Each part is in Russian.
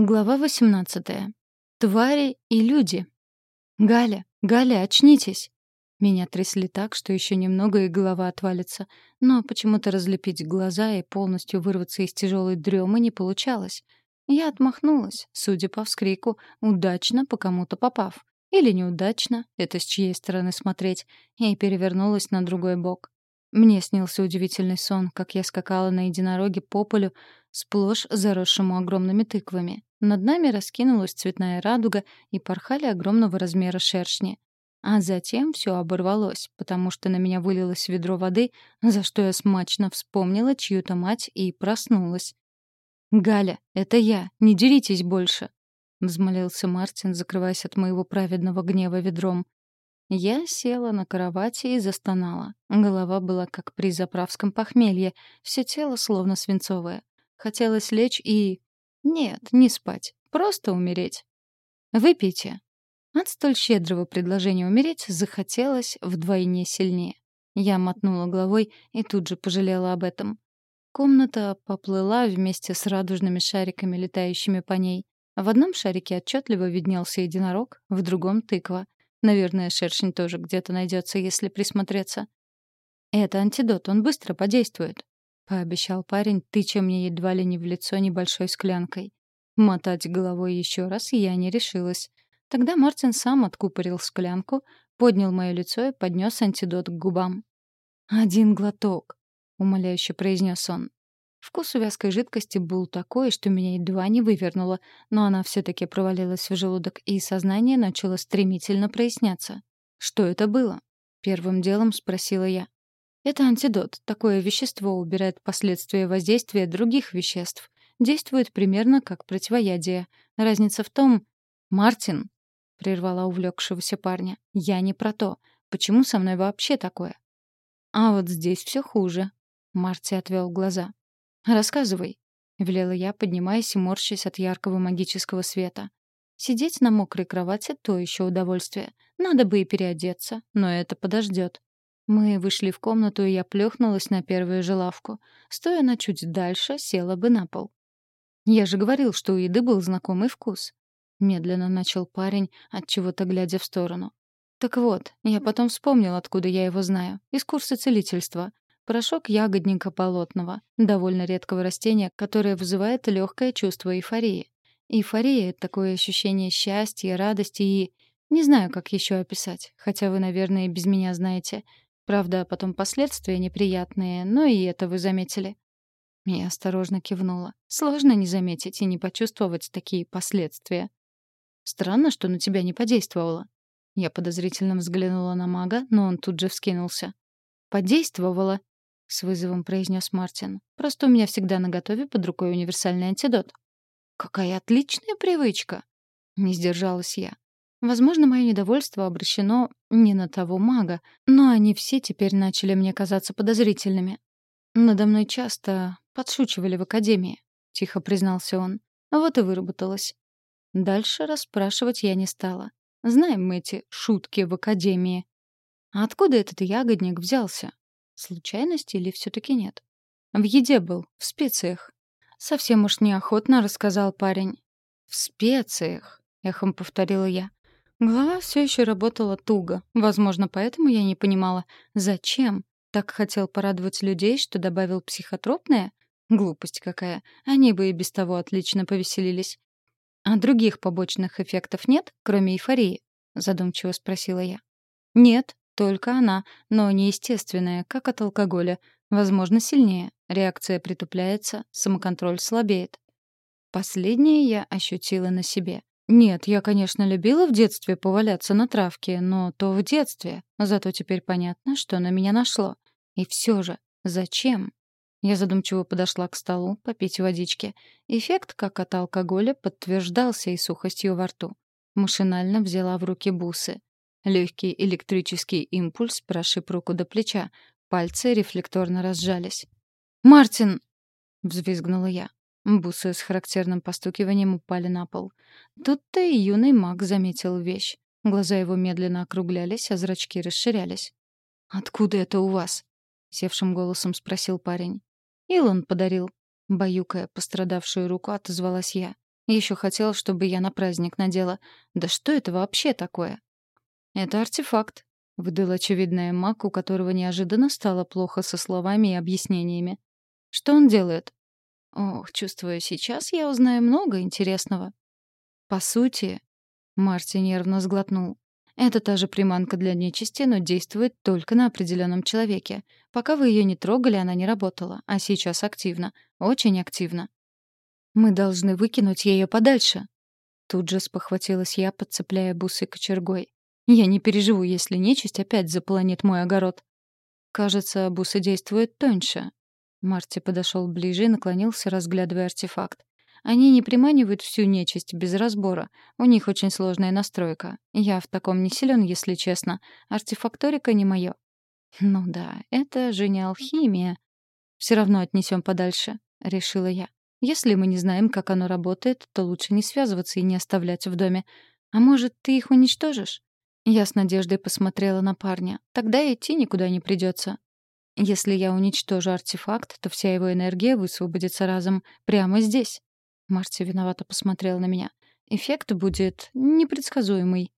Глава 18. Твари и люди. «Галя! Галя, очнитесь!» Меня трясли так, что еще немного и голова отвалится. Но почему-то разлепить глаза и полностью вырваться из тяжелой дремы не получалось. Я отмахнулась, судя по вскрику, удачно по кому-то попав. Или неудачно, это с чьей стороны смотреть, и перевернулась на другой бок. Мне снился удивительный сон, как я скакала на единороге по полю, сплошь заросшему огромными тыквами. Над нами раскинулась цветная радуга и порхали огромного размера шершни. А затем все оборвалось, потому что на меня вылилось ведро воды, за что я смачно вспомнила чью-то мать и проснулась. «Галя, это я, не деритесь больше!» — взмолился Мартин, закрываясь от моего праведного гнева ведром. Я села на кровати и застонала. Голова была как при заправском похмелье, все тело словно свинцовое. Хотелось лечь и... Нет, не спать, просто умереть. «Выпейте». От столь щедрого предложения умереть захотелось вдвойне сильнее. Я мотнула головой и тут же пожалела об этом. Комната поплыла вместе с радужными шариками, летающими по ней. В одном шарике отчетливо виднелся единорог, в другом — тыква. Наверное, шершень тоже где-то найдется, если присмотреться. Это антидот, он быстро подействует, пообещал парень, тыча мне едва ли не в лицо небольшой склянкой. Мотать головой еще раз я не решилась. Тогда Мартин сам откупорил склянку, поднял мое лицо и поднес антидот к губам. «Один глоток», — умоляюще произнес он. Вкус у вязкой жидкости был такой, что меня едва не вывернуло, но она все-таки провалилась в желудок, и сознание начало стремительно проясняться. «Что это было?» — первым делом спросила я. «Это антидот. Такое вещество убирает последствия воздействия других веществ. Действует примерно как противоядие. Разница в том...» «Мартин!» — прервала увлекшегося парня. «Я не про то. Почему со мной вообще такое?» «А вот здесь все хуже», — Марти отвел глаза. «Рассказывай», — велела я, поднимаясь и морщась от яркого магического света. Сидеть на мокрой кровати — то еще удовольствие. Надо бы и переодеться, но это подождет. Мы вышли в комнату, и я плюхнулась на первую же лавку. Стоя на чуть дальше, села бы на пол. «Я же говорил, что у еды был знакомый вкус», — медленно начал парень, от чего то глядя в сторону. «Так вот, я потом вспомнил, откуда я его знаю. Из курса целительства. Порошок ягодника болотного, довольно редкого растения, которое вызывает легкое чувство эйфории. Эйфория — это такое ощущение счастья, радости и... Не знаю, как еще описать, хотя вы, наверное, без меня знаете. Правда, потом последствия неприятные, но и это вы заметили. Я осторожно кивнула. Сложно не заметить и не почувствовать такие последствия. Странно, что на тебя не подействовало. Я подозрительно взглянула на мага, но он тут же вскинулся. Подействовало, — с вызовом произнес Мартин. «Просто у меня всегда наготове под рукой универсальный антидот». «Какая отличная привычка!» — не сдержалась я. Возможно, мое недовольство обращено не на того мага, но они все теперь начали мне казаться подозрительными. «Надо мной часто подшучивали в академии», — тихо признался он. Вот и выработалось. Дальше расспрашивать я не стала. Знаем мы эти шутки в академии. А откуда этот ягодник взялся? Случайность или все-таки нет? В еде был, в специях. Совсем уж неохотно рассказал парень. В специях, эхом повторила я. Голова все еще работала туго. Возможно, поэтому я не понимала, зачем. Так хотел порадовать людей, что добавил психотропное? Глупость какая. Они бы и без того отлично повеселились. А других побочных эффектов нет, кроме эйфории? Задумчиво спросила я. Нет, только она, но неестественная, как от алкоголя. Возможно, сильнее. Реакция притупляется, самоконтроль слабеет. Последнее я ощутила на себе. Нет, я, конечно, любила в детстве поваляться на травке, но то в детстве. Зато теперь понятно, что на меня нашло. И все же, зачем? Я задумчиво подошла к столу попить водички. Эффект, как от алкоголя, подтверждался и сухостью во рту. Машинально взяла в руки бусы. Легкий электрический импульс прошиб руку до плеча. Пальцы рефлекторно разжались. «Мартин!» — взвизгнула я. Бусы с характерным постукиванием упали на пол. Тут-то и юный маг заметил вещь. Глаза его медленно округлялись, а зрачки расширялись. «Откуда это у вас?» — севшим голосом спросил парень. «Илон подарил». Баюкая пострадавшую руку, отозвалась я. Еще хотел, чтобы я на праздник надела. Да что это вообще такое? Это артефакт, выдал очевидная маг, у которого неожиданно стало плохо со словами и объяснениями. Что он делает? Ох, чувствую, сейчас я узнаю много интересного. По сути, Марти нервно сглотнул. Это та же приманка для нечисти, но действует только на определенном человеке. Пока вы ее не трогали, она не работала, а сейчас активно, очень активно. Мы должны выкинуть ее подальше. Тут же спохватилась я, подцепляя бусы кочергой. Я не переживу, если нечисть опять заполонит мой огород. Кажется, бусы действуют тоньше. Марти подошел ближе и наклонился, разглядывая артефакт. Они не приманивают всю нечисть без разбора. У них очень сложная настройка. Я в таком не силен, если честно. Артефакторика не моё. Ну да, это же не алхимия. Все равно отнесем подальше, решила я. Если мы не знаем, как оно работает, то лучше не связываться и не оставлять в доме. А может, ты их уничтожишь? Я с надеждой посмотрела на парня. Тогда идти никуда не придется. Если я уничтожу артефакт, то вся его энергия высвободится разом прямо здесь. Марти виновато посмотрел на меня. Эффект будет непредсказуемый.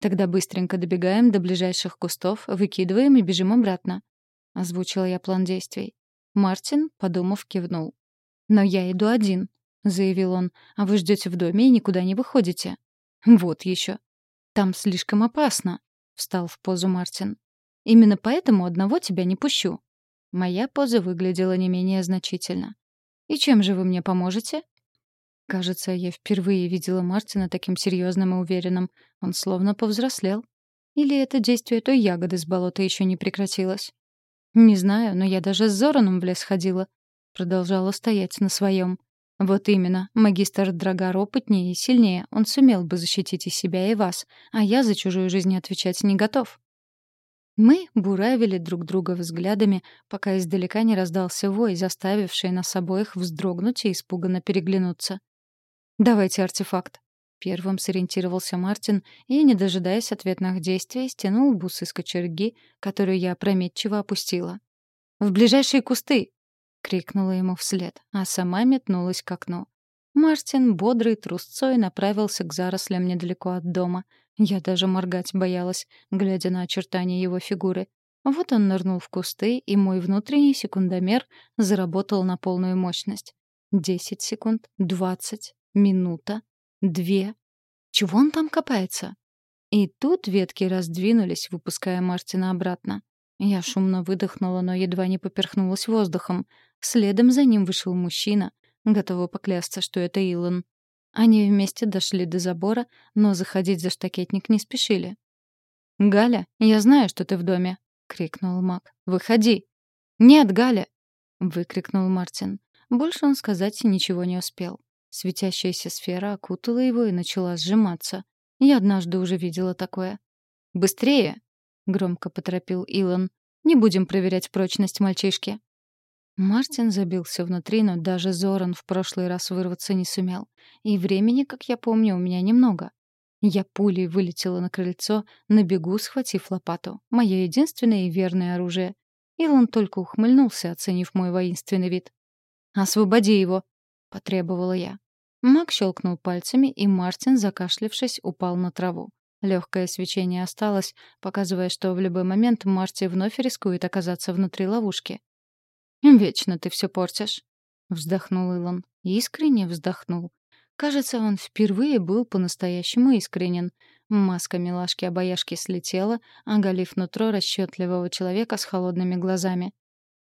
Тогда быстренько добегаем до ближайших кустов, выкидываем и бежим обратно. Озвучила я план действий. Мартин, подумав, кивнул. «Но я иду один», — заявил он, «а вы ждете в доме и никуда не выходите». «Вот еще». «Там слишком опасно», — встал в позу Мартин. «Именно поэтому одного тебя не пущу». Моя поза выглядела не менее значительно. «И чем же вы мне поможете?» Кажется, я впервые видела Мартина таким серьезным и уверенным. Он словно повзрослел. Или это действие той ягоды с болота еще не прекратилось? Не знаю, но я даже с Зораном в лес ходила. Продолжала стоять на своем. Вот именно, магистр Драгар опытнее и сильнее, он сумел бы защитить и себя, и вас, а я за чужую жизнь отвечать не готов. Мы буравили друг друга взглядами, пока издалека не раздался вой, заставивший нас обоих вздрогнуть и испуганно переглянуться. «Давайте артефакт». Первым сориентировался Мартин и, не дожидаясь ответных действий, стянул бусы с кочерги, которую я опрометчиво опустила. «В ближайшие кусты!» — крикнула ему вслед, а сама метнулась к окну. Мартин, бодрый трусцой, направился к зарослям недалеко от дома. Я даже моргать боялась, глядя на очертания его фигуры. Вот он нырнул в кусты, и мой внутренний секундомер заработал на полную мощность. Десять секунд, двадцать. Минута. Две. Чего он там копается? И тут ветки раздвинулись, выпуская Мартина обратно. Я шумно выдохнула, но едва не поперхнулась воздухом. Следом за ним вышел мужчина, готова поклясться, что это Илон. Они вместе дошли до забора, но заходить за штакетник не спешили. «Галя, я знаю, что ты в доме!» — крикнул Мак. «Выходи!» «Нет, Галя!» — выкрикнул Мартин. Больше он сказать ничего не успел. Светящаяся сфера окутала его и начала сжиматься. Я однажды уже видела такое. «Быстрее!» — громко поторопил Илон. «Не будем проверять прочность мальчишки». Мартин забился внутри, но даже Зоран в прошлый раз вырваться не сумел. И времени, как я помню, у меня немного. Я пулей вылетела на крыльцо, на бегу схватив лопату. Мое единственное и верное оружие. Илон только ухмыльнулся, оценив мой воинственный вид. «Освободи его!» — потребовала я. Мак щелкнул пальцами, и Мартин, закашлявшись, упал на траву. Легкое свечение осталось, показывая, что в любой момент Марти вновь рискует оказаться внутри ловушки. «Вечно ты все портишь», — вздохнул Илон. Искренне вздохнул. Кажется, он впервые был по-настоящему искренен. Маска милашки-обаяшки слетела, оголив нутро расчетливого человека с холодными глазами.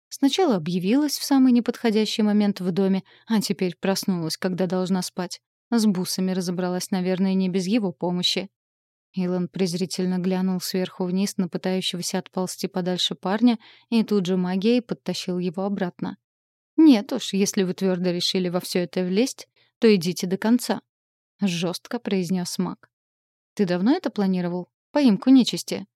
Сначала объявилась в самый неподходящий момент в доме, а теперь проснулась, когда должна спать. С бусами разобралась, наверное, не без его помощи. Илон презрительно глянул сверху вниз на пытающегося отползти подальше парня и тут же магией подтащил его обратно. «Нет уж, если вы твердо решили во все это влезть, то идите до конца», — жестко произнес маг. «Ты давно это планировал? Поимку нечисти?»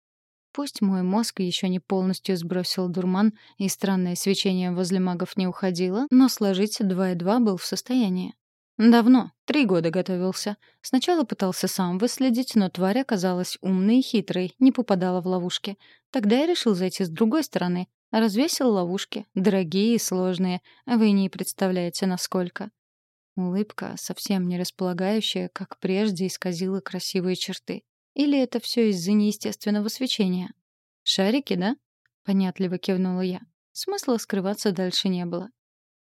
Пусть мой мозг еще не полностью сбросил дурман, и странное свечение возле магов не уходило, но сложить два и два был в состоянии. Давно, три года готовился. Сначала пытался сам выследить, но тварь оказалась умной и хитрой, не попадала в ловушки. Тогда я решил зайти с другой стороны. Развесил ловушки, дорогие и сложные, вы не представляете, насколько. Улыбка, совсем не располагающая, как прежде, исказила красивые черты. Или это все из-за неестественного свечения? «Шарики, да?» — понятливо кивнула я. Смысла скрываться дальше не было.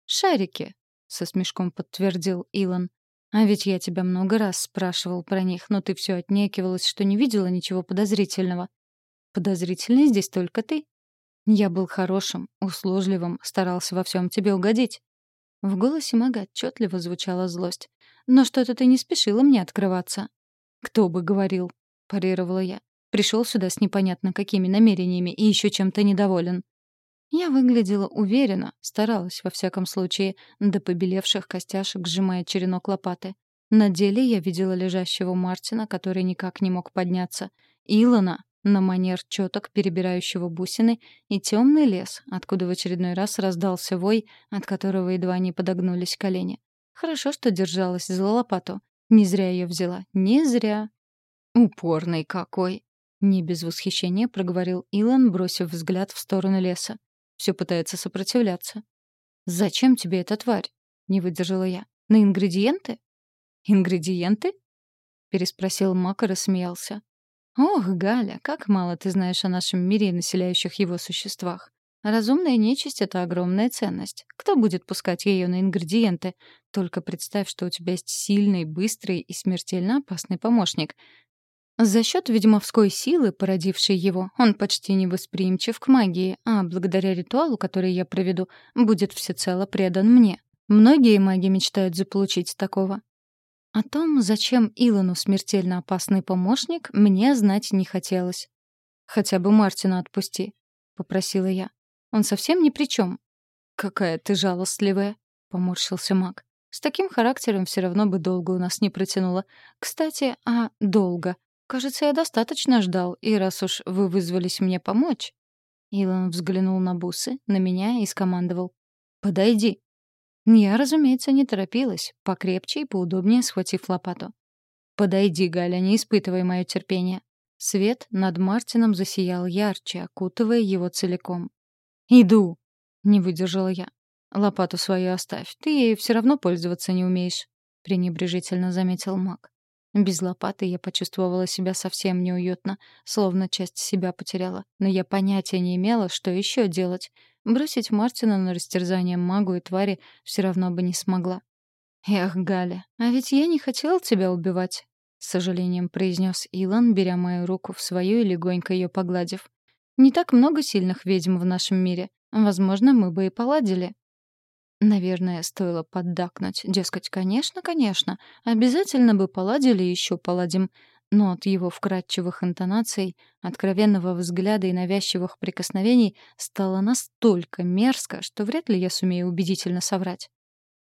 «Шарики», — со смешком подтвердил Илон. «А ведь я тебя много раз спрашивал про них, но ты все отнекивалась, что не видела ничего подозрительного. Подозрительный здесь только ты. Я был хорошим, услужливым, старался во всем тебе угодить». В голосе Мага отчетливо звучала злость. «Но что-то ты не спешила мне открываться». «Кто бы говорил?» — парировала я. «Пришел сюда с непонятно какими намерениями и еще чем-то недоволен». Я выглядела уверенно, старалась, во всяком случае, до побелевших костяшек сжимая черенок лопаты. На деле я видела лежащего Мартина, который никак не мог подняться, Илона, на манер чёток, перебирающего бусины, и темный лес, откуда в очередной раз раздался вой, от которого едва не подогнулись колени. Хорошо, что держалась за лопату. Не зря ее взяла. Не зря. «Упорный какой!» — не без восхищения проговорил Илон, бросив взгляд в сторону леса. Все пытается сопротивляться. «Зачем тебе эта тварь?» — не выдержала я. «На ингредиенты?» «Ингредиенты?» — переспросил Мак и рассмеялся. «Ох, Галя, как мало ты знаешь о нашем мире и населяющих его существах. Разумная нечисть — это огромная ценность. Кто будет пускать ее на ингредиенты? Только представь, что у тебя есть сильный, быстрый и смертельно опасный помощник. За счет ведьмовской силы, породившей его, он почти не восприимчив к магии, а благодаря ритуалу, который я проведу, будет всецело предан мне. Многие маги мечтают заполучить такого. О том, зачем Илону смертельно опасный помощник, мне знать не хотелось. «Хотя бы Мартина отпусти», — попросила я. «Он совсем ни при чем». «Какая ты жалостливая», — поморщился маг. «С таким характером все равно бы долго у нас не протянуло. Кстати, а долго? Кажется, я достаточно ждал, и раз уж вы вызвались мне помочь...» Илон взглянул на бусы, на меня и скомандовал. «Подойди». Я, разумеется, не торопилась, покрепче и поудобнее схватив лопату. «Подойди, Галя, не испытывай мое терпение». Свет над Мартином засиял ярче, окутывая его целиком. «Иду!» — не выдержала я. «Лопату свою оставь, ты ею все равно пользоваться не умеешь», — пренебрежительно заметил маг. Без лопаты я почувствовала себя совсем неуютно, словно часть себя потеряла. Но я понятия не имела, что еще делать. Бросить Мартина на растерзание магу и твари все равно бы не смогла. «Эх, Галя, а ведь я не хотел тебя убивать», — с сожалением произнес Илон, беря мою руку в свою и легонько ее погладив. «Не так много сильных ведьм в нашем мире. Возможно, мы бы и поладили». Наверное, стоило поддакнуть. Дескать, конечно, конечно, обязательно бы поладили и еще поладим. Но от его вкрадчивых интонаций, откровенного взгляда и навязчивых прикосновений стало настолько мерзко, что вряд ли я сумею убедительно соврать.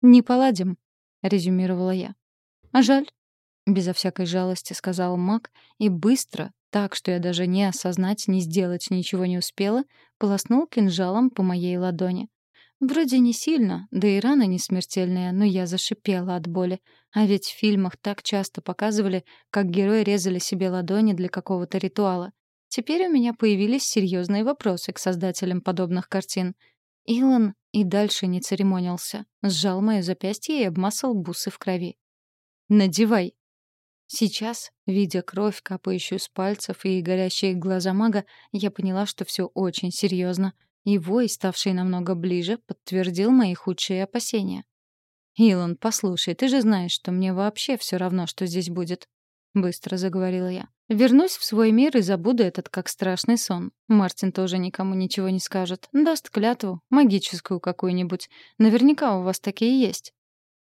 «Не поладим», — резюмировала я. «А жаль», — безо всякой жалости сказал Мак, и быстро, так что я даже не осознать, не сделать ничего не успела, полоснул кинжалом по моей ладони. Вроде не сильно, да и рана не смертельная, но я зашипела от боли. А ведь в фильмах так часто показывали, как герои резали себе ладони для какого-то ритуала. Теперь у меня появились серьезные вопросы к создателям подобных картин. Илон и дальше не церемонился. Сжал моё запястье и обмазал бусы в крови. «Надевай!» Сейчас, видя кровь, капающую с пальцев и горящие глаза мага, я поняла, что все очень серьезно. И вой, ставший намного ближе, подтвердил мои худшие опасения. «Илон, послушай, ты же знаешь, что мне вообще все равно, что здесь будет», — быстро заговорила я. «Вернусь в свой мир и забуду этот как страшный сон. Мартин тоже никому ничего не скажет. Даст клятву, магическую какую-нибудь. Наверняка у вас такие есть».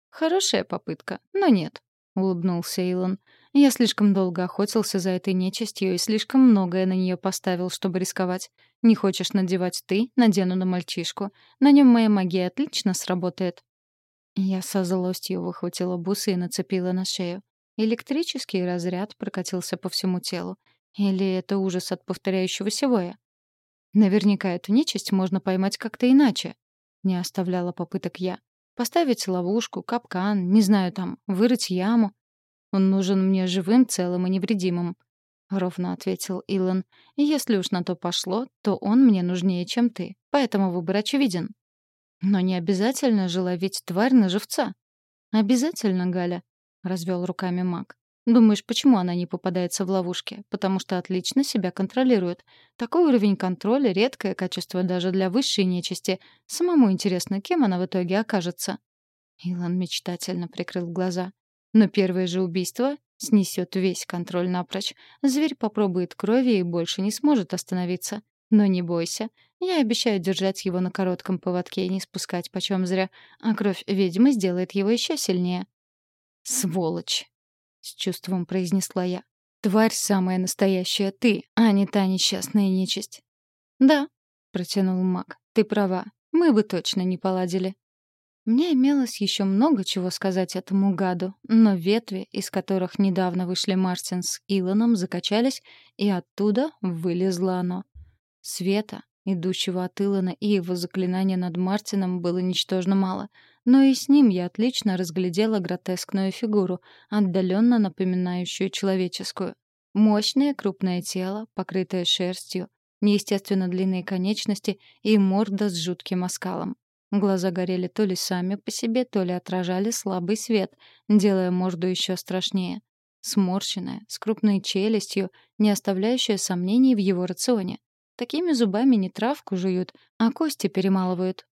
«Хорошая попытка, но нет», — улыбнулся Илон. «Я слишком долго охотился за этой нечистью и слишком многое на нее поставил, чтобы рисковать. Не хочешь надевать ты, надену на мальчишку. На нем моя магия отлично сработает». Я со злостью выхватила бусы и нацепила на шею. Электрический разряд прокатился по всему телу. Или это ужас от повторяющегося воя? Наверняка эту нечисть можно поймать как-то иначе. Не оставляла попыток я. Поставить ловушку, капкан, не знаю там, вырыть яму. Он нужен мне живым, целым и невредимым. — ровно ответил Илон. «Если уж на то пошло, то он мне нужнее, чем ты. Поэтому выбор очевиден». «Но не обязательно же ловить тварь на живца». «Обязательно, Галя», — развел руками маг. «Думаешь, почему она не попадается в ловушки? Потому что отлично себя контролирует. Такой уровень контроля — редкое качество даже для высшей нечисти. Самому интересно, кем она в итоге окажется». Илон мечтательно прикрыл глаза. «Но первое же убийство снесет весь контроль напрочь. Зверь попробует крови и больше не сможет остановиться. Но не бойся. Я обещаю держать его на коротком поводке и не спускать почем зря, а кровь ведьмы сделает его еще сильнее. «Сволочь!» — с чувством произнесла я. «Тварь самая настоящая ты, а не та несчастная нечисть». «Да», — протянул маг, — «ты права. Мы бы точно не поладили». Мне имелось еще много чего сказать этому гаду, но ветви, из которых недавно вышли Мартин с Илоном, закачались, и оттуда вылезло оно. Света, идущего от Илона и его заклинания над Мартином, было ничтожно мало, но и с ним я отлично разглядела гротескную фигуру, отдаленно напоминающую человеческую. Мощное крупное тело, покрытое шерстью, неестественно длинные конечности и морда с жутким оскалом. Глаза горели то ли сами по себе, то ли отражали слабый свет, делая морду еще страшнее. Сморщенная, с крупной челюстью, не оставляющая сомнений в его рационе. Такими зубами не травку жуют, а кости перемалывают.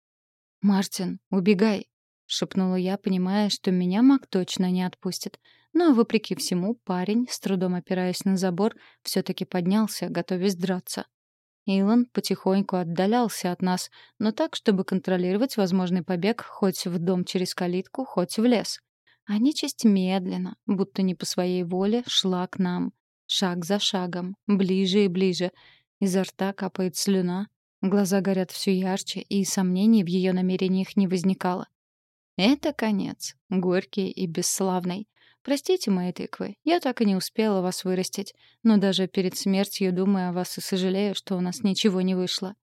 «Мартин, убегай!» — шепнула я, понимая, что меня маг точно не отпустит. Но, вопреки всему, парень, с трудом опираясь на забор, все таки поднялся, готовясь драться. Илон потихоньку отдалялся от нас, но так, чтобы контролировать возможный побег хоть в дом через калитку, хоть в лес. А нечисть медленно, будто не по своей воле, шла к нам. Шаг за шагом, ближе и ближе — Изо рта капает слюна, глаза горят все ярче, и сомнений в ее намерениях не возникало. Это конец, горький и бесславный. Простите мои тыквы, я так и не успела вас вырастить, но даже перед смертью думаю о вас и сожалею, что у нас ничего не вышло.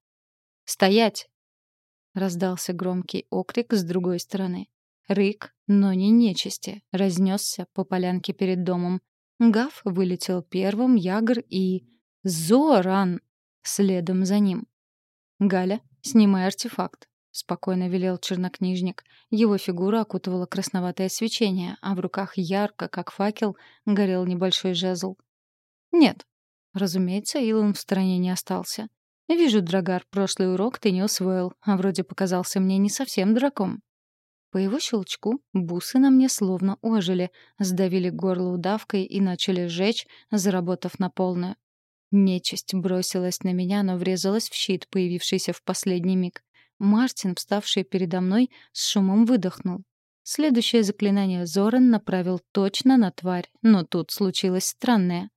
«Стоять!» — раздался громкий окрик с другой стороны. Рык, но не нечисти, разнесся по полянке перед домом. Гав вылетел первым, Ягр и... Зоран! следом за ним. «Галя, снимай артефакт», — спокойно велел чернокнижник. Его фигура окутывала красноватое свечение, а в руках ярко, как факел, горел небольшой жезл. «Нет». Разумеется, Илон в стороне не остался. «Вижу, Драгар, прошлый урок ты не усвоил, а вроде показался мне не совсем драком». По его щелчку бусы на мне словно ожили, сдавили горло удавкой и начали жечь, заработав на полную. Нечисть бросилась на меня, но врезалась в щит, появившийся в последний миг. Мартин, вставший передо мной, с шумом выдохнул. Следующее заклинание Зоран направил точно на тварь, но тут случилось странное.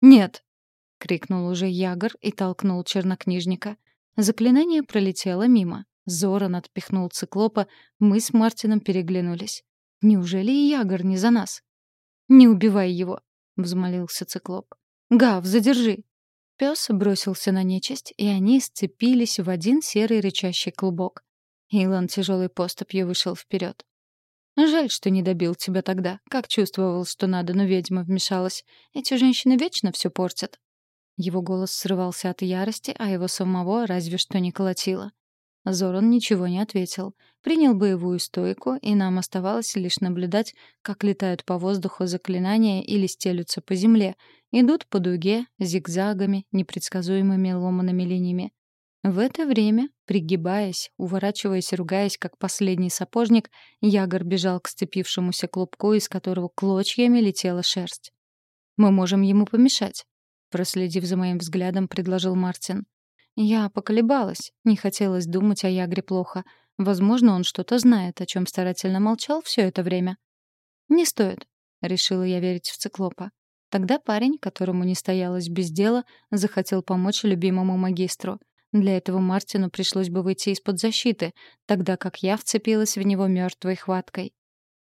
«Нет!» — крикнул уже Ягор и толкнул чернокнижника. Заклинание пролетело мимо. Зоран отпихнул циклопа, мы с Мартином переглянулись. «Неужели и Ягор не за нас?» «Не убивай его!» — взмолился циклоп. «Гав, задержи!» Пес бросился на нечисть, и они сцепились в один серый рычащий клубок. Илон тяжелой поступью вышел вперед. «Жаль, что не добил тебя тогда. Как чувствовал, что надо, но ведьма вмешалась. Эти женщины вечно все портят». Его голос срывался от ярости, а его самого разве что не колотило. Зоран ничего не ответил. Принял боевую стойку, и нам оставалось лишь наблюдать, как летают по воздуху заклинания или стелются по земле, идут по дуге, зигзагами, непредсказуемыми ломаными линиями. В это время, пригибаясь, уворачиваясь и ругаясь, как последний сапожник, Ягор бежал к сцепившемуся клубку, из которого клочьями летела шерсть. «Мы можем ему помешать», — проследив за моим взглядом, предложил Мартин. Я поколебалась, не хотелось думать о Ягре плохо. Возможно, он что-то знает, о чем старательно молчал все это время. «Не стоит», — решила я верить в циклопа. Тогда парень, которому не стоялось без дела, захотел помочь любимому магистру. Для этого Мартину пришлось бы выйти из-под защиты, тогда как я вцепилась в него мертвой хваткой.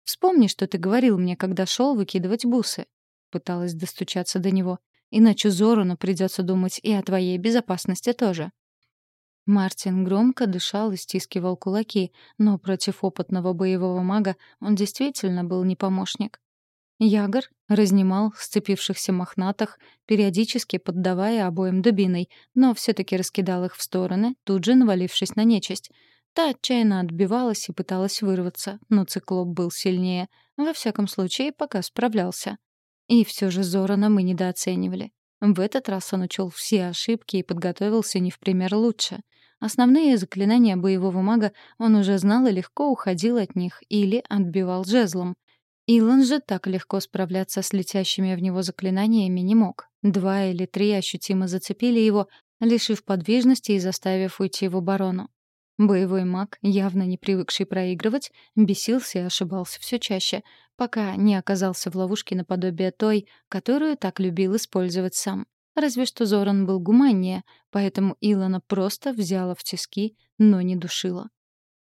«Вспомни, что ты говорил мне, когда шел выкидывать бусы». Пыталась достучаться до него. Иначе Зорану придется думать и о твоей безопасности тоже. Мартин громко дышал и стискивал кулаки, но против опытного боевого мага он действительно был не помощник. Ягор разнимал сцепившихся мохнатых, периодически поддавая обоим дубиной, но все таки раскидал их в стороны, тут же навалившись на нечисть. Та отчаянно отбивалась и пыталась вырваться, но циклоп был сильнее. Во всяком случае, пока справлялся. И все же Зорана мы недооценивали. В этот раз он учел все ошибки и подготовился не в пример лучше. Основные заклинания боевого мага он уже знал и легко уходил от них или отбивал жезлом. Илон же так легко справляться с летящими в него заклинаниями не мог. Два или три ощутимо зацепили его, лишив подвижности и заставив уйти в оборону. Боевой маг, явно не привыкший проигрывать, бесился и ошибался все чаще, пока не оказался в ловушке наподобие той, которую так любил использовать сам. Разве что Зоран был гуманнее, поэтому Илона просто взяла в тиски, но не душила.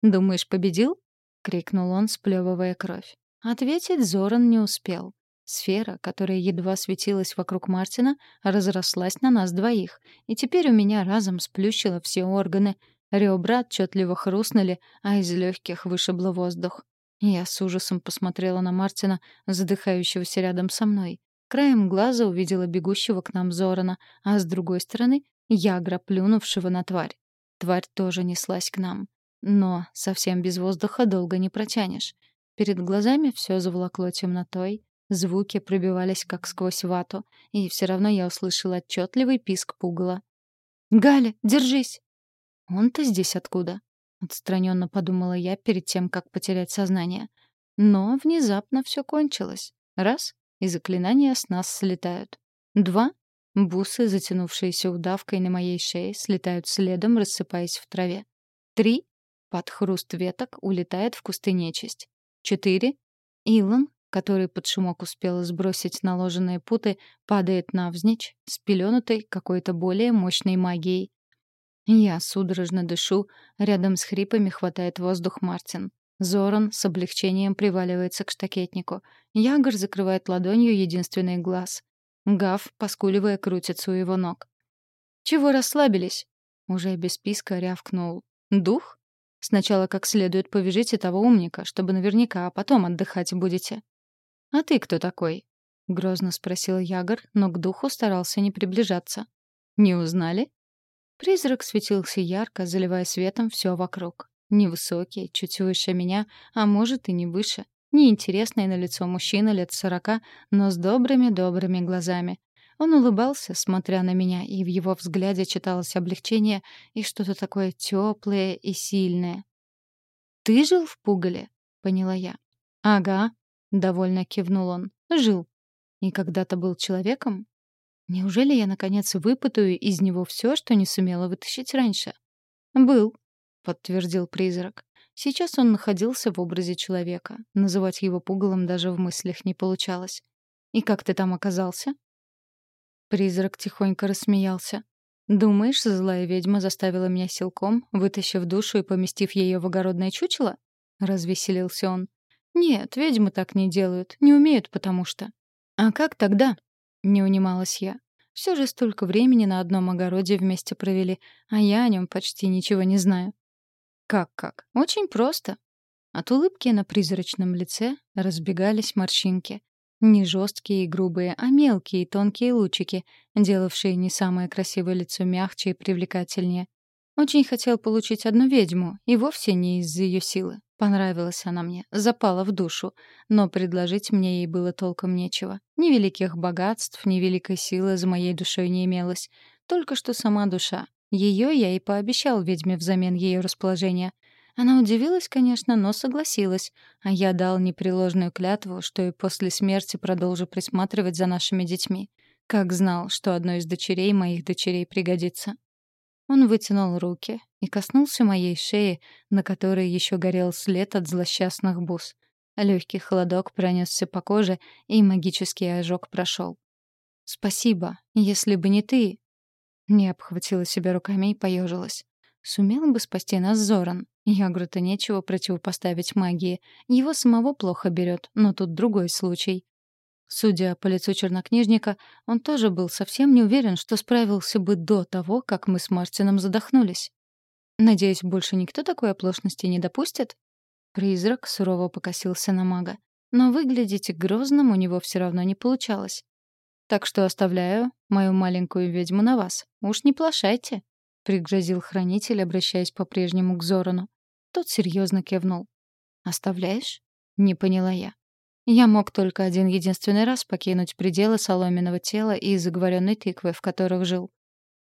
«Думаешь, победил?» — крикнул он, сплевывая кровь. Ответить Зоран не успел. Сфера, которая едва светилась вокруг Мартина, разрослась на нас двоих, и теперь у меня разом сплющило все органы — Ребра отчетливо хрустнули, а из легких вышибло воздух. Я с ужасом посмотрела на Мартина, задыхающегося рядом со мной. Краем глаза увидела бегущего к нам Зорана, а с другой стороны — ягра, плюнувшего на тварь. Тварь тоже неслась к нам. Но совсем без воздуха долго не протянешь. Перед глазами все заволокло темнотой, звуки пробивались как сквозь вату, и все равно я услышала отчетливый писк пугала. «Галя, держись!» Он-то здесь откуда? Отстраненно подумала я перед тем, как потерять сознание. Но внезапно все кончилось. Раз — и заклинания с нас слетают. Два — бусы, затянувшиеся удавкой на моей шее, слетают следом, рассыпаясь в траве. Три — под хруст веток улетает в кусты нечисть. Четыре — Илон, который под шумок успел сбросить наложенные путы, падает навзничь, спеленутой какой-то более мощной магией. Я судорожно дышу, рядом с хрипами хватает воздух Мартин. Зоран с облегчением приваливается к штакетнику. Ягор закрывает ладонью единственный глаз. Гав, поскуливая, крутится у его ног. «Чего расслабились?» Уже без писка рявкнул. «Дух? Сначала как следует повяжите того умника, чтобы наверняка, а потом отдыхать будете». «А ты кто такой?» — грозно спросил Ягор, но к духу старался не приближаться. «Не узнали?» Призрак светился ярко, заливая светом все вокруг. Невысокий, чуть выше меня, а может и не выше. Неинтересный на лицо мужчина лет сорока, но с добрыми-добрыми глазами. Он улыбался, смотря на меня, и в его взгляде читалось облегчение и что-то такое теплое и сильное. «Ты жил в Пугале?» — поняла я. «Ага», — довольно кивнул он. «Жил. И когда-то был человеком?» Неужели я, наконец, выпытаю из него все, что не сумела вытащить раньше? «Был», — подтвердил призрак. Сейчас он находился в образе человека. Называть его пугалом даже в мыслях не получалось. «И как ты там оказался?» Призрак тихонько рассмеялся. «Думаешь, злая ведьма заставила меня силком, вытащив душу и поместив ее в огородное чучело?» — развеселился он. «Нет, ведьмы так не делают, не умеют потому что». «А как тогда?» Не унималась я. Все же столько времени на одном огороде вместе провели, а я о нем почти ничего не знаю. Как-как? Очень просто. От улыбки на призрачном лице разбегались морщинки. Не жесткие и грубые, а мелкие и тонкие лучики, делавшие не самое красивое лицо мягче и привлекательнее. Очень хотел получить одну ведьму, и вовсе не из-за ее силы. Понравилась она мне, запала в душу, но предложить мне ей было толком нечего. Ни великих богатств, ни великой силы за моей душой не имелось. Только что сама душа. Ее я и пообещал ведьме взамен ее расположения. Она удивилась, конечно, но согласилась, а я дал непреложную клятву, что и после смерти продолжу присматривать за нашими детьми. Как знал, что одной из дочерей моих дочерей пригодится. Он вытянул руки и коснулся моей шеи, на которой еще горел след от злосчастных бус. Легкий холодок пронесся по коже, и магический ожог прошел. «Спасибо. Если бы не ты...» Не обхватила себя руками и поежилась. Сумел бы спасти нас Зоран. Ягру-то нечего противопоставить магии. Его самого плохо берет, но тут другой случай. Судя по лицу чернокнижника, он тоже был совсем не уверен, что справился бы до того, как мы с Мартином задохнулись. «Надеюсь, больше никто такой оплошности не допустит?» Призрак сурово покосился на мага. Но выглядеть грозным у него все равно не получалось. «Так что оставляю мою маленькую ведьму на вас. Уж не плашайте», — пригрозил хранитель, обращаясь по-прежнему к Зорану. Тот серьезно кивнул. «Оставляешь?» — не поняла я. Я мог только один единственный раз покинуть пределы соломенного тела и заговоренной тыквы, в которых жил.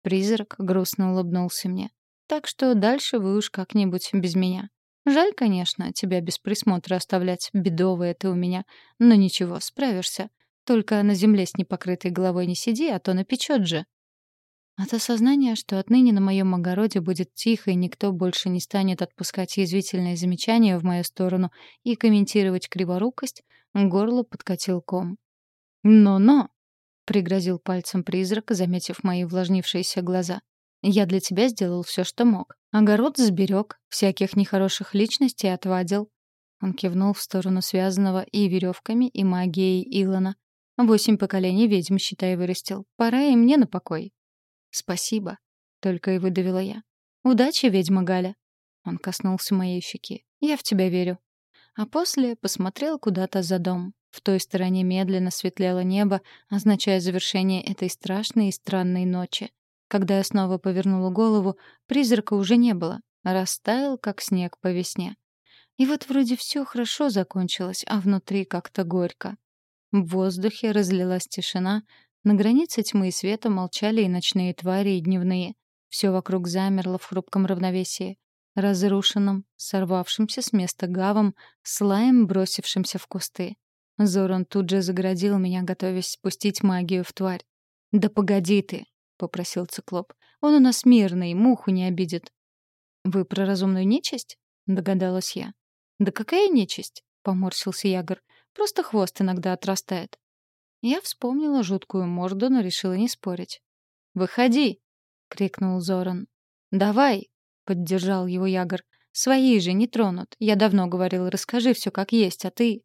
Призрак грустно улыбнулся мне. «Так что дальше вы уж как-нибудь без меня. Жаль, конечно, тебя без присмотра оставлять, бедовая ты у меня, но ничего, справишься. Только на земле с непокрытой головой не сиди, а то напечет же». От осознания, что отныне на моем огороде будет тихо и никто больше не станет отпускать язвительные замечания в мою сторону и комментировать криворукость, горло подкатил ком. «Но-но!» — пригрозил пальцем призрак, заметив мои увлажнившиеся глаза. «Я для тебя сделал все, что мог. Огород сберег, всяких нехороших личностей отвадил». Он кивнул в сторону связанного и веревками, и магией Илона. «Восемь поколений ведьм, считай, вырастил. Пора и мне на покой». «Спасибо», — только и выдавила я. «Удачи, ведьма Галя». Он коснулся моей щеки. «Я в тебя верю». А после посмотрел куда-то за дом. В той стороне медленно светлело небо, означая завершение этой страшной и странной ночи. Когда я снова повернула голову, призрака уже не было. Растаял, как снег по весне. И вот вроде все хорошо закончилось, а внутри как-то горько. В воздухе разлилась тишина, на границе тьмы и света молчали и ночные твари, и дневные. Все вокруг замерло в хрупком равновесии. Разрушенном, сорвавшимся с места гавом, слаем, бросившимся в кусты. Зоран тут же заградил меня, готовясь спустить магию в тварь. «Да погоди ты!» — попросил циклоп. «Он у нас мирный, муху не обидит». «Вы про разумную нечисть?» — догадалась я. «Да какая нечисть?» — поморщился Ягор. «Просто хвост иногда отрастает». Я вспомнила жуткую морду, но решила не спорить. «Выходи!» — крикнул Зоран. «Давай!» — поддержал его Ягор. «Свои же не тронут. Я давно говорил, расскажи все как есть, а ты...»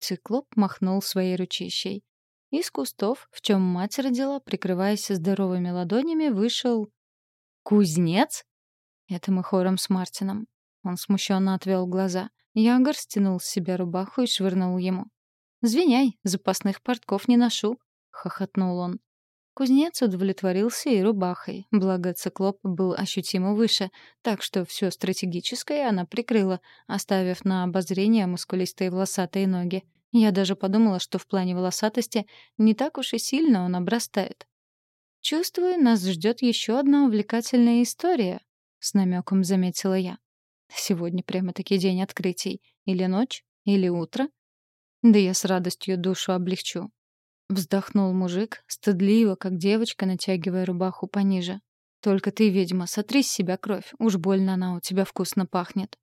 Циклоп махнул своей ручищей. Из кустов, в чем мать родила, прикрываясь здоровыми ладонями, вышел... «Кузнец?» Это мы хором с Мартином. Он смущенно отвел глаза. Ягор стянул с себя рубаху и швырнул ему. «Звиняй, запасных портков не ношу», — хохотнул он. Кузнец удовлетворился и рубахой, благо циклоп был ощутимо выше, так что все стратегическое она прикрыла, оставив на обозрение мускулистые волосатые ноги. Я даже подумала, что в плане волосатости не так уж и сильно он обрастает. «Чувствую, нас ждет еще одна увлекательная история», — с намеком заметила я. «Сегодня прямо-таки день открытий. Или ночь, или утро, да я с радостью душу облегчу. Вздохнул мужик, стыдливо, как девочка, натягивая рубаху пониже. Только ты, ведьма, сотри с себя кровь, уж больно она у тебя вкусно пахнет.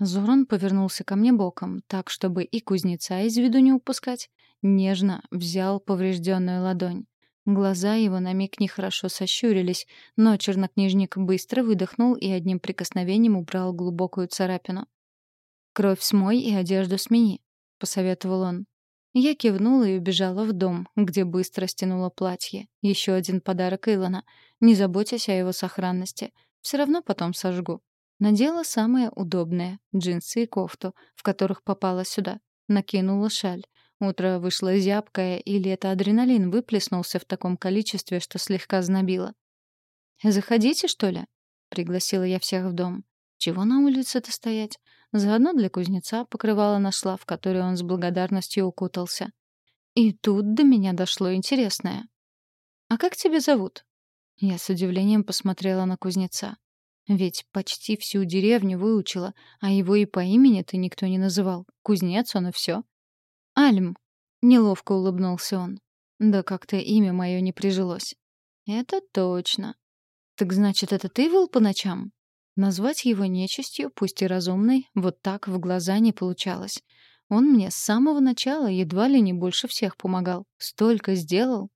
Зоран повернулся ко мне боком, так, чтобы и кузнеца из виду не упускать, нежно взял поврежденную ладонь. Глаза его на миг нехорошо сощурились, но чернокнижник быстро выдохнул и одним прикосновением убрал глубокую царапину. «Кровь смой и одежду смени посоветовал он. Я кивнула и убежала в дом, где быстро стянула платье. Еще один подарок Илона. Не заботясь о его сохранности. Все равно потом сожгу. Надела самое удобное — джинсы и кофту, в которых попала сюда. Накинула шаль. Утро вышло зябкое, или это адреналин выплеснулся в таком количестве, что слегка знобило. «Заходите, что ли?» — пригласила я всех в дом. «Чего на улице-то стоять? Заодно для кузнеца покрывало нашла, в которое он с благодарностью укутался. И тут до меня дошло интересное. «А как тебя зовут?» Я с удивлением посмотрела на кузнеца. Ведь почти всю деревню выучила, а его и по имени-то никто не называл. Кузнец он и все. «Альм», — неловко улыбнулся он. Да как-то имя мое не прижилось. «Это точно. Так значит, это ты выл по ночам?» Назвать его нечистью, пусть и разумной, вот так в глаза не получалось. Он мне с самого начала едва ли не больше всех помогал. Столько сделал.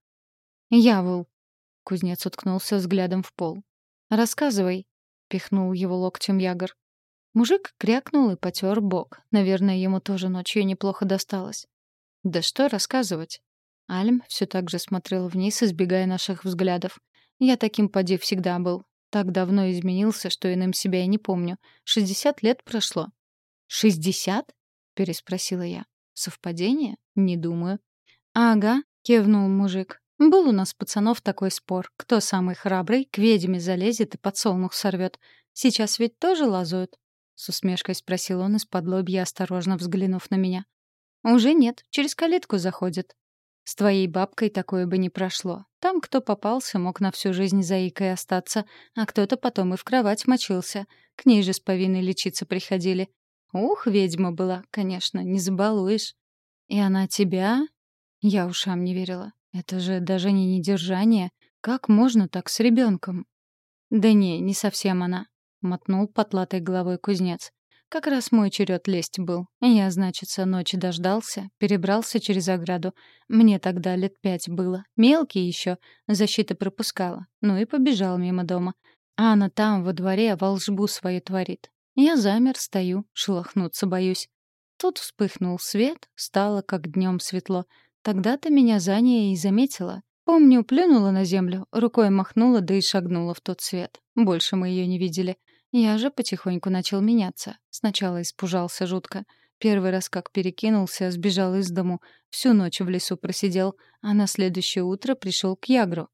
«Явол!» — кузнец уткнулся взглядом в пол. «Рассказывай!» — пихнул его локтем Ягор. Мужик крякнул и потер бок. Наверное, ему тоже ночью неплохо досталось. «Да что рассказывать?» Альм все так же смотрел вниз, избегая наших взглядов. Я таким поди всегда был. Так давно изменился, что иным себя я не помню. Шестьдесят лет прошло. «Шестьдесят?» — переспросила я. «Совпадение? Не думаю». «Ага», — кивнул мужик. «Был у нас пацанов такой спор. Кто самый храбрый, к ведьме залезет и подсолнух сорвет. Сейчас ведь тоже лазают». — с усмешкой спросил он из-под лобья, осторожно взглянув на меня. «Уже нет, через калитку заходит». «С твоей бабкой такое бы не прошло. Там кто попался, мог на всю жизнь заикой остаться, а кто-то потом и в кровать мочился. К ней же с повинной лечиться приходили. Ух, ведьма была, конечно, не забалуешь. И она тебя? Я ушам не верила. Это же даже не недержание. Как можно так с ребенком? Да не, не совсем она, мотнул потлатой головой кузнец. Как раз мой черед лезть был. Я, значится, ночи дождался, перебрался через ограду. Мне тогда лет пять было. Мелкий еще, защита пропускала. Ну и побежал мимо дома. А она там, во дворе, волшбу свою творит. Я замер, стою, шелохнуться боюсь. Тут вспыхнул свет, стало как днем светло. Тогда-то меня Заня и заметила. Помню, плюнула на землю, рукой махнула, да и шагнула в тот свет. Больше мы ее не видели. Я же потихоньку начал меняться. Сначала испужался жутко. Первый раз как перекинулся, сбежал из дому. Всю ночь в лесу просидел, а на следующее утро пришел к Ягру.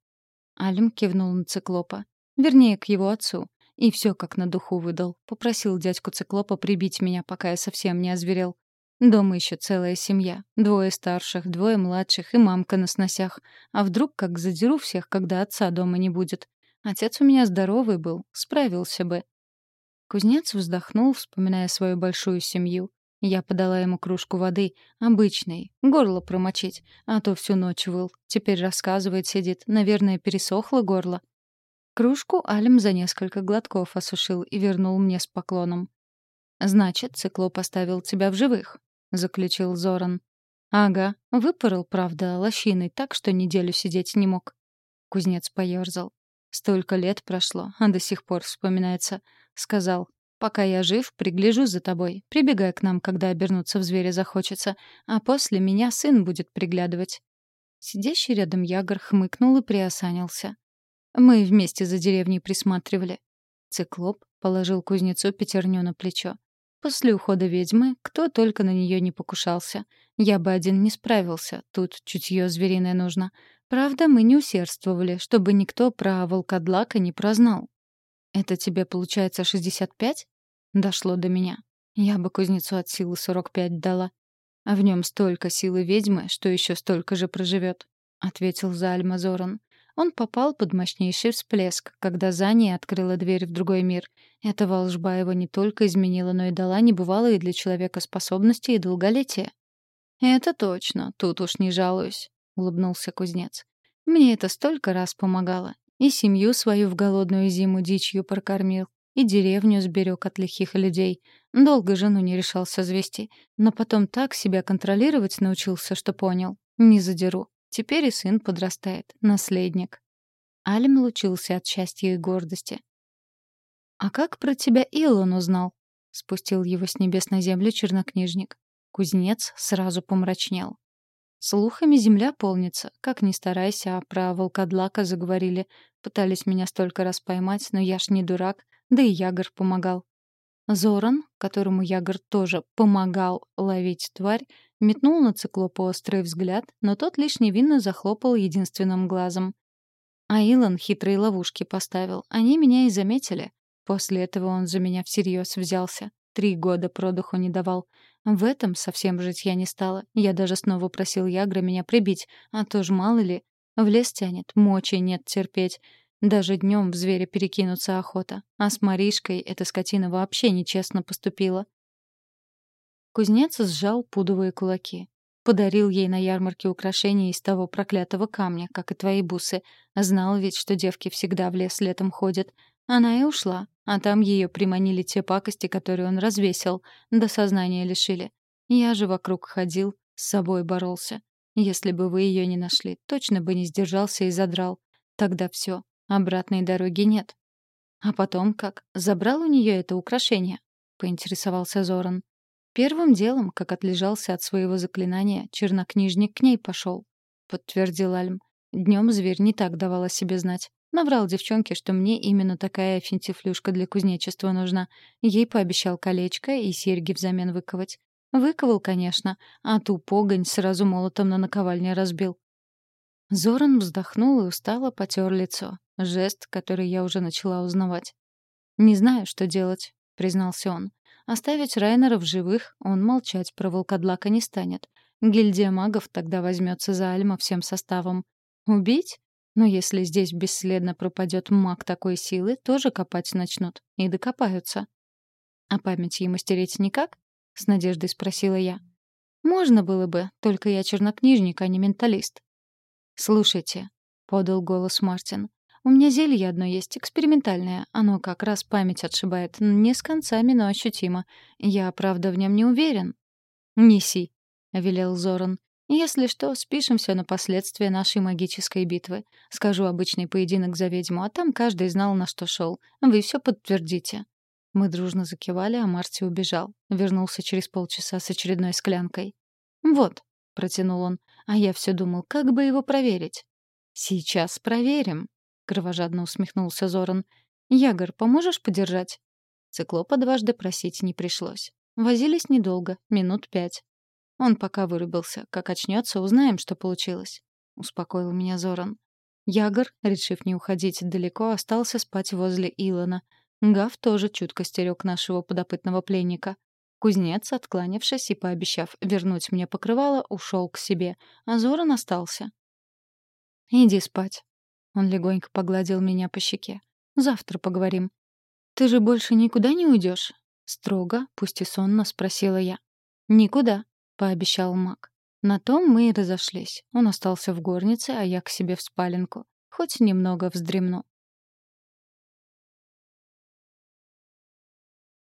Алим кивнул на циклопа. Вернее, к его отцу. И все как на духу выдал. Попросил дядьку циклопа прибить меня, пока я совсем не озверел. Дома еще целая семья. Двое старших, двое младших и мамка на сносях. А вдруг как задеру всех, когда отца дома не будет? Отец у меня здоровый был, справился бы. Кузнец вздохнул, вспоминая свою большую семью. Я подала ему кружку воды, обычной, горло промочить, а то всю ночь выл. Теперь рассказывает, сидит, наверное, пересохло горло. Кружку Алим за несколько глотков осушил и вернул мне с поклоном. «Значит, циклоп оставил тебя в живых», — заключил Зоран. «Ага, выпорол, правда, лощиной так, что неделю сидеть не мог». Кузнец поёрзал. «Столько лет прошло, а до сих пор вспоминается. Сказал, «Пока я жив, пригляжу за тобой. Прибегай к нам, когда обернуться в зверя захочется, а после меня сын будет приглядывать». Сидящий рядом Ягор хмыкнул и приосанился. Мы вместе за деревней присматривали. Циклоп положил кузнецу пятерню на плечо. После ухода ведьмы кто только на нее не покушался. Я бы один не справился, тут чутье звериное нужно. Правда, мы не усердствовали, чтобы никто про волкодлака не прознал. «Это тебе, получается, 65?» Дошло до меня. Я бы кузнецу от силы 45 дала. А в нем столько силы ведьмы, что еще столько же проживет, ответил за Альмазоран. Он попал под мощнейший всплеск, когда Зания открыла дверь в другой мир. Эта волжба его не только изменила, но и дала небывалые для человека способности и долголетие. «Это точно, тут уж не жалуюсь», — улыбнулся кузнец. «Мне это столько раз помогало. И семью свою в голодную зиму дичью прокормил, и деревню сберег от лихих людей. Долго жену не решался завести, но потом так себя контролировать научился, что понял. Не задеру. Теперь и сын подрастает, наследник. Алим лучился от счастья и гордости. «А как про тебя Илон узнал?» — спустил его с небес на землю чернокнижник. Кузнец сразу помрачнел. Слухами земля полнится. Как ни старайся, а про волкодлака заговорили. Пытались меня столько раз поймать, но я ж не дурак, да и Ягор помогал. Зоран, которому Ягор тоже помогал ловить тварь, метнул на циклопа острый взгляд, но тот лишь невинно захлопал единственным глазом. А Илон хитрые ловушки поставил. Они меня и заметили. После этого он за меня всерьез взялся. Три года продуху не давал. В этом совсем жить я не стала. Я даже снова просил Ягра меня прибить, а то ж мало ли. В лес тянет, мочи нет терпеть. Даже днем в зверя перекинуться охота. А с Маришкой эта скотина вообще нечестно поступила. Кузнец сжал пудовые кулаки. Подарил ей на ярмарке украшения из того проклятого камня, как и твои бусы. Знал ведь, что девки всегда в лес летом ходят. Она и ушла, а там ее приманили те пакости, которые он развесил, до сознания лишили. Я же вокруг ходил, с собой боролся. Если бы вы ее не нашли, точно бы не сдержался и задрал. Тогда все, обратной дороги нет. А потом как? Забрал у нее это украшение? Поинтересовался Зоран. Первым делом, как отлежался от своего заклинания, чернокнижник к ней пошел. Подтвердил Альм. Днем зверь не так давал о себе знать. Наврал девчонке, что мне именно такая финтифлюшка для кузнечества нужна. Ей пообещал колечко и серьги взамен выковать. Выковал, конечно, а ту погонь сразу молотом на наковальне разбил. Зоран вздохнул и устало потер лицо. Жест, который я уже начала узнавать. «Не знаю, что делать», — признался он. Оставить Райнера в живых он молчать про волкодлака не станет. Гильдия магов тогда возьмется за Альма всем составом. Убить? Но если здесь бесследно пропадет маг такой силы, тоже копать начнут. И докопаются. «А память ему стереть никак?» — с надеждой спросила я. «Можно было бы, только я чернокнижник, а не менталист». «Слушайте», — подал голос Мартин, — «у меня зелье одно есть, экспериментальное. Оно как раз память отшибает. Не с концами, но ощутимо. Я, правда, в нем не уверен». «Неси», — велел Зоран. Если что, спишем все на последствия нашей магической битвы. Скажу обычный поединок за ведьму, а там каждый знал, на что шел. Вы все подтвердите». Мы дружно закивали, а Марти убежал. Вернулся через полчаса с очередной склянкой. «Вот», — протянул он, а я все думал, как бы его проверить. «Сейчас проверим», — кровожадно усмехнулся Зоран. «Ягор, поможешь подержать?» Циклопа дважды просить не пришлось. Возились недолго, минут пять. Он пока вырубился. Как очнется, узнаем, что получилось. Успокоил меня Зоран. Ягор, решив не уходить далеко, остался спать возле Илона. Гав тоже чутко стерег нашего подопытного пленника. Кузнец, откланившись и пообещав вернуть мне покрывало, ушел к себе, а Зоран остался. «Иди спать». Он легонько погладил меня по щеке. «Завтра поговорим». «Ты же больше никуда не уйдешь?» Строго, пусть и сонно, спросила я. «Никуда», пообещал Мак. На том мы и разошлись. Он остался в горнице, а я к себе в спаленку. Хоть немного вздремну.